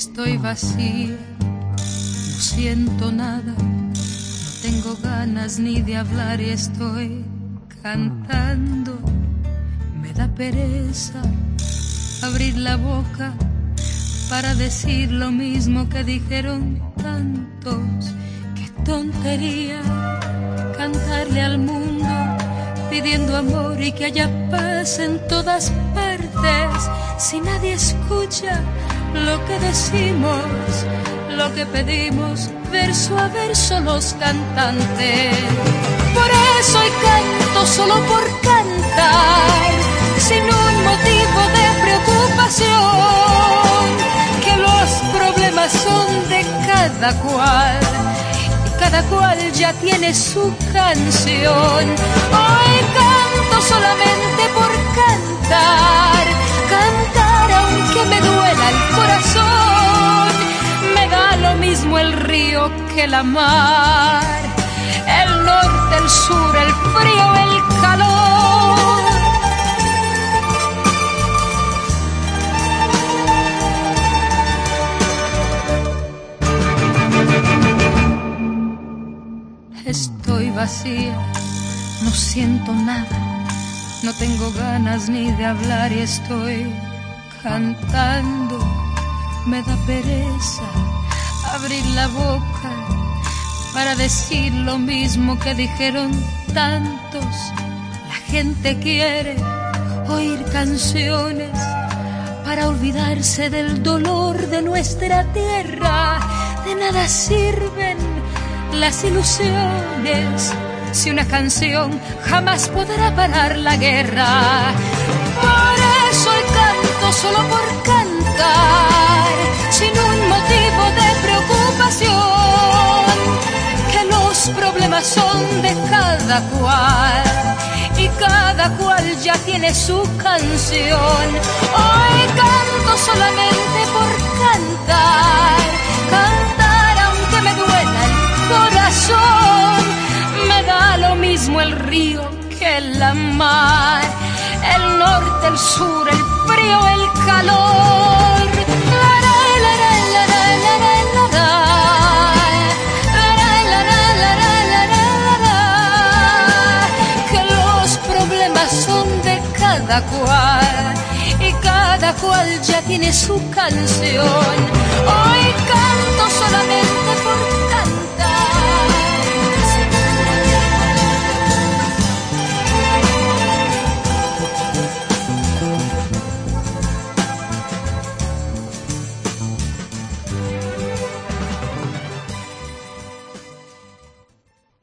Estoy vacía, no siento nada, no tengo ganas ni de hablar y estoy cantando. Me da pereza abrir la boca para decir lo mismo que dijeron tantos. Qué tontería cantarle al mundo pidiendo amor y que haya paz en todas partes si nadie escucha lo que decimos, lo que pedimos, verso a verso los cantantes. Por eso hoy canto solo por cantar, sin un motivo de preocupación, que los problemas son de cada cual. Cada cual ya tiene su canción. Hoy canto solamente por cantar, que la mar, el norte, el sur, el frío, el calor. Estoy vacía, no siento nada, no tengo ganas ni de hablar y estoy cantando. Me da pereza abrir la boca para decir lo mismo que dijeron tantos. La gente quiere oír canciones para olvidarse del dolor de nuestra tierra. De nada sirven las ilusiones si una canción jamás podrá parar la guerra. Por eso hoy canto solo cada cual y cada cual ya tiene su canción. Hoy canto solamente por cantar, cantar aunque me duela el corazón. Me da lo mismo el río que la mar, el norte, el sur, el frío, el calor. cada cual y cada cual ya tiene su canción. Hoy canto solamente